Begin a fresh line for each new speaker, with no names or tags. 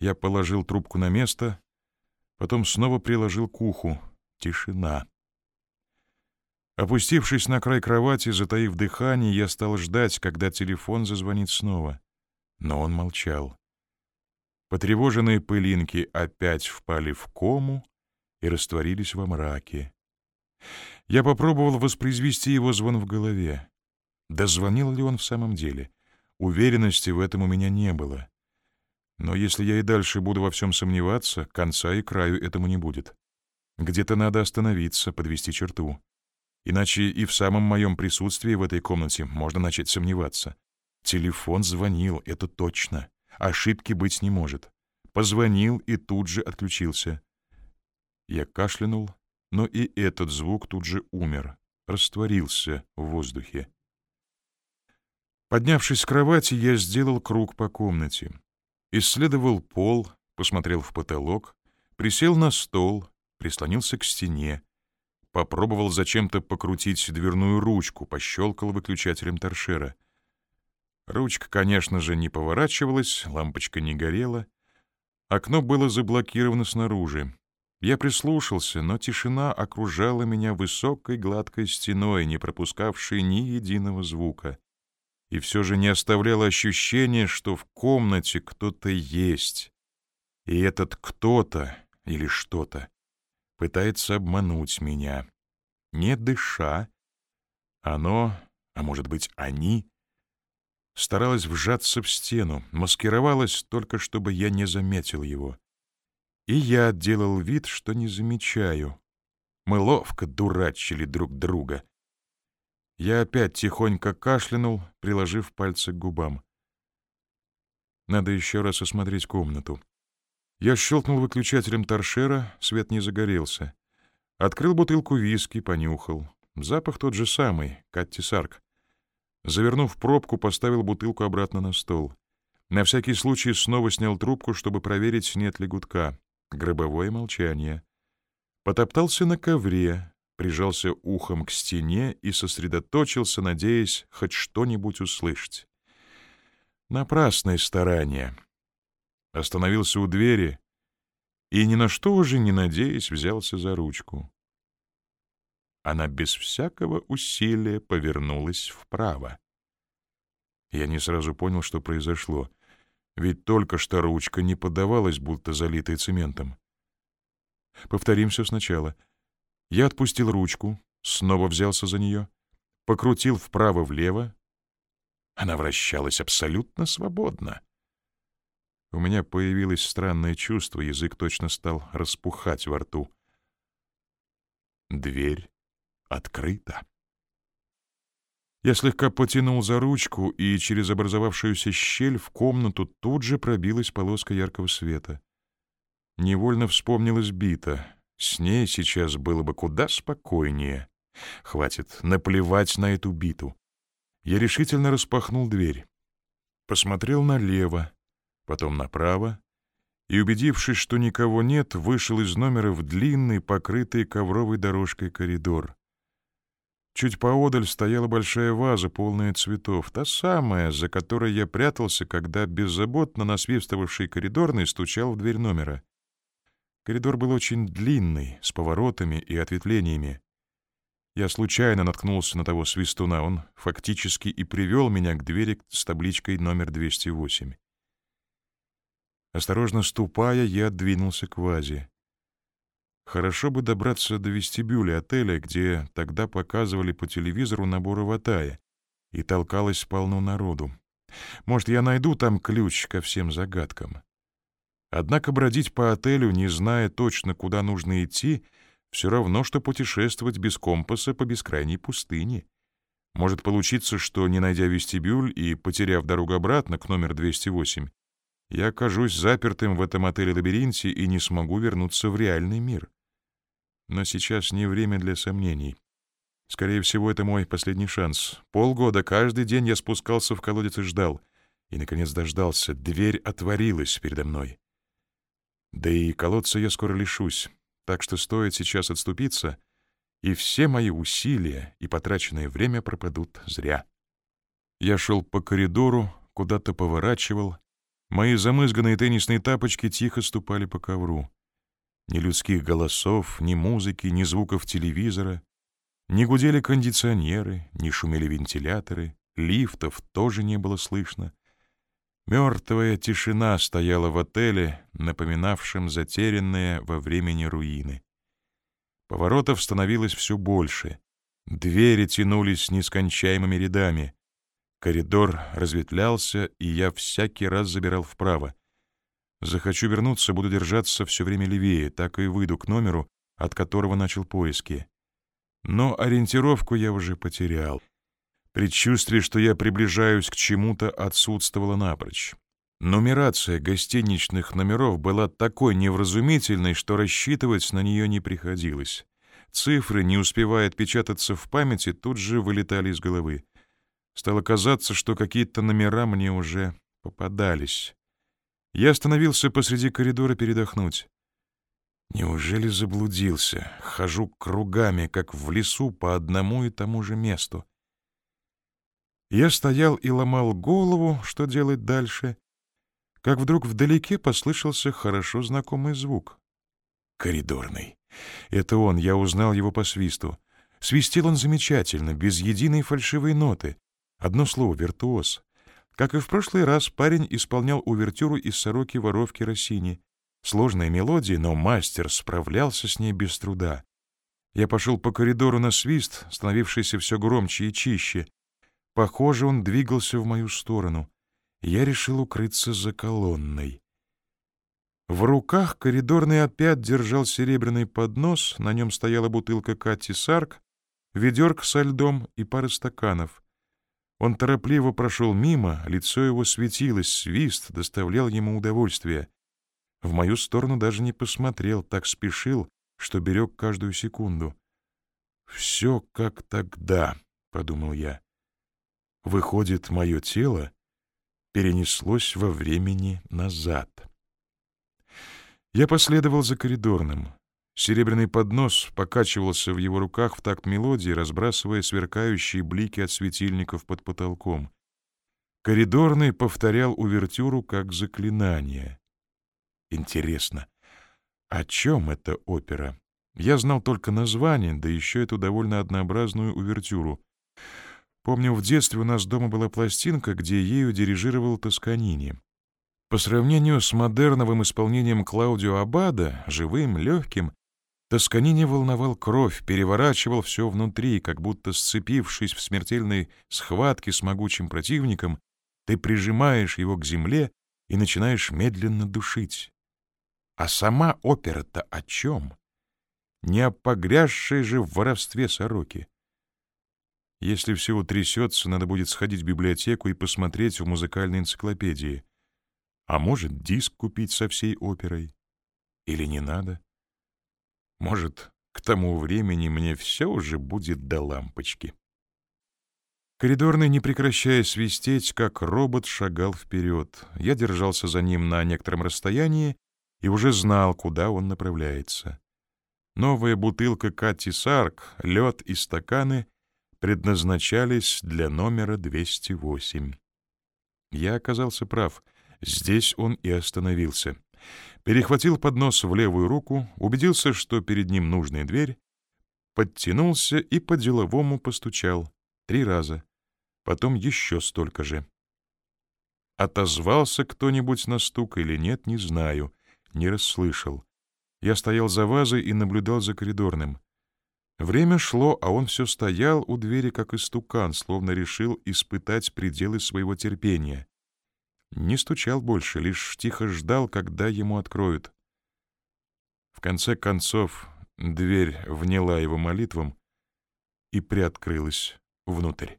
Я положил трубку на место, потом снова приложил к уху. Тишина. Опустившись на край кровати, затаив дыхание, я стал ждать, когда телефон зазвонит снова. Но он молчал. Потревоженные пылинки опять впали в кому и растворились во мраке. Я попробовал воспроизвести его звон в голове. Дозвонил ли он в самом деле? Уверенности в этом у меня не было. Но если я и дальше буду во всем сомневаться, конца и краю этому не будет. Где-то надо остановиться, подвести черту. Иначе и в самом моем присутствии в этой комнате можно начать сомневаться. Телефон звонил, это точно. Ошибки быть не может. Позвонил и тут же отключился. Я кашлянул, но и этот звук тут же умер, растворился в воздухе. Поднявшись с кровати, я сделал круг по комнате. Исследовал пол, посмотрел в потолок, присел на стол, прислонился к стене, попробовал зачем-то покрутить дверную ручку, пощелкал выключателем торшера. Ручка, конечно же, не поворачивалась, лампочка не горела. Окно было заблокировано снаружи. Я прислушался, но тишина окружала меня высокой гладкой стеной, не пропускавшей ни единого звука и все же не оставляло ощущения, что в комнате кто-то есть. И этот кто-то или что-то пытается обмануть меня. Не дыша, оно, а может быть, они, старалось вжаться в стену, маскировалось только, чтобы я не заметил его. И я делал вид, что не замечаю. Мы ловко дурачили друг друга — я опять тихонько кашлянул, приложив пальцы к губам. Надо еще раз осмотреть комнату. Я щелкнул выключателем торшера, свет не загорелся. Открыл бутылку виски, понюхал. Запах тот же самый, Катти Сарк. Завернув пробку, поставил бутылку обратно на стол. На всякий случай снова снял трубку, чтобы проверить, нет ли гудка. Гробовое молчание. Потоптался на ковре, прижался ухом к стене и сосредоточился, надеясь хоть что-нибудь услышать. Напрасное старание. Остановился у двери и, ни на что уже не надеясь, взялся за ручку. Она без всякого усилия повернулась вправо. Я не сразу понял, что произошло, ведь только что ручка не поддавалась, будто залитой цементом. Повторим все сначала — я отпустил ручку, снова взялся за нее, покрутил вправо-влево. Она вращалась абсолютно свободно. У меня появилось странное чувство, язык точно стал распухать во рту. Дверь открыта. Я слегка потянул за ручку, и через образовавшуюся щель в комнату тут же пробилась полоска яркого света. Невольно вспомнилась бита. С ней сейчас было бы куда спокойнее. Хватит наплевать на эту биту. Я решительно распахнул дверь. Посмотрел налево, потом направо, и, убедившись, что никого нет, вышел из номера в длинный, покрытый ковровой дорожкой коридор. Чуть поодаль стояла большая ваза, полная цветов, та самая, за которой я прятался, когда беззаботно насвистывавший коридорный стучал в дверь номера. Коридор был очень длинный, с поворотами и ответвлениями. Я случайно наткнулся на того свистуна, он фактически и привел меня к двери с табличкой номер 208. Осторожно ступая, я двинулся к вазе. Хорошо бы добраться до вестибюля отеля, где тогда показывали по телевизору набор Аватая, и толкалось полно народу. Может, я найду там ключ ко всем загадкам. Однако бродить по отелю, не зная точно, куда нужно идти, все равно, что путешествовать без компаса по бескрайней пустыне. Может получиться, что, не найдя вестибюль и потеряв дорогу обратно к номер 208, я окажусь запертым в этом отеле-лабиринте и не смогу вернуться в реальный мир. Но сейчас не время для сомнений. Скорее всего, это мой последний шанс. Полгода каждый день я спускался в колодец и ждал. И, наконец, дождался. Дверь отворилась передо мной. Да и колодца я скоро лишусь, так что стоит сейчас отступиться, и все мои усилия и потраченное время пропадут зря. Я шел по коридору, куда-то поворачивал, Мои замызганные теннисные тапочки тихо ступали по ковру. Ни людских голосов, ни музыки, ни звуков телевизора. Не гудели кондиционеры, не шумели вентиляторы, лифтов тоже не было слышно. Мертвая тишина стояла в отеле, напоминавшем затерянные во времени руины. Поворотов становилось все больше. Двери тянулись нескончаемыми рядами. Коридор разветвлялся, и я всякий раз забирал вправо. Захочу вернуться, буду держаться все время левее, так и выйду к номеру, от которого начал поиски. Но ориентировку я уже потерял. Предчувствие, что я приближаюсь к чему-то, отсутствовало напрочь. Нумерация гостиничных номеров была такой невразумительной, что рассчитывать на нее не приходилось. Цифры, не успевая отпечататься в памяти, тут же вылетали из головы. Стало казаться, что какие-то номера мне уже попадались. Я остановился посреди коридора передохнуть. Неужели заблудился? Хожу кругами, как в лесу, по одному и тому же месту. Я стоял и ломал голову, что делать дальше, как вдруг вдалеке послышался хорошо знакомый звук. Коридорный. Это он, я узнал его по свисту. Свистел он замечательно, без единой фальшивой ноты. Одно слово — виртуоз. Как и в прошлый раз, парень исполнял увертюру из «Сороки воровки Россини». Сложная мелодия, но мастер справлялся с ней без труда. Я пошел по коридору на свист, становившийся все громче и чище. Похоже, он двигался в мою сторону. Я решил укрыться за колонной. В руках коридорный опять держал серебряный поднос, на нем стояла бутылка Кати Сарк, ведерко со льдом и пара стаканов. Он торопливо прошел мимо, лицо его светилось, свист доставлял ему удовольствие. В мою сторону даже не посмотрел, так спешил, что берег каждую секунду. «Все как тогда», — подумал я. «Выходит, мое тело перенеслось во времени назад». Я последовал за коридорным. Серебряный поднос покачивался в его руках в такт мелодии, разбрасывая сверкающие блики от светильников под потолком. Коридорный повторял увертюру как заклинание. Интересно, о чем эта опера? Я знал только название, да еще эту довольно однообразную увертюру. Помню, в детстве у нас дома была пластинка, где ею дирижировал Тосканини. По сравнению с модерновым исполнением Клаудио Абада, живым, легким, Тосканини волновал кровь, переворачивал все внутри, как будто сцепившись в смертельной схватке с могучим противником, ты прижимаешь его к земле и начинаешь медленно душить. А сама опера-то о чем? Не о погрязшей же в воровстве сороки. Если все утрясется, надо будет сходить в библиотеку и посмотреть в музыкальной энциклопедии. А может, диск купить со всей оперой? Или не надо? Может, к тому времени мне все уже будет до лампочки. Коридорный, не прекращая свистеть, как робот шагал вперед. Я держался за ним на некотором расстоянии и уже знал, куда он направляется. Новая бутылка Кати Сарк, лед и стаканы предназначались для номера 208. Я оказался прав. Здесь он и остановился перехватил поднос в левую руку, убедился, что перед ним нужная дверь, подтянулся и по-деловому постучал три раза, потом еще столько же. Отозвался кто-нибудь на стук или нет, не знаю, не расслышал. Я стоял за вазой и наблюдал за коридорным. Время шло, а он все стоял у двери, как истукан, словно решил испытать пределы своего терпения. Не стучал больше, лишь тихо ждал, когда ему откроют. В конце концов, дверь вняла его молитвам и приоткрылась внутрь.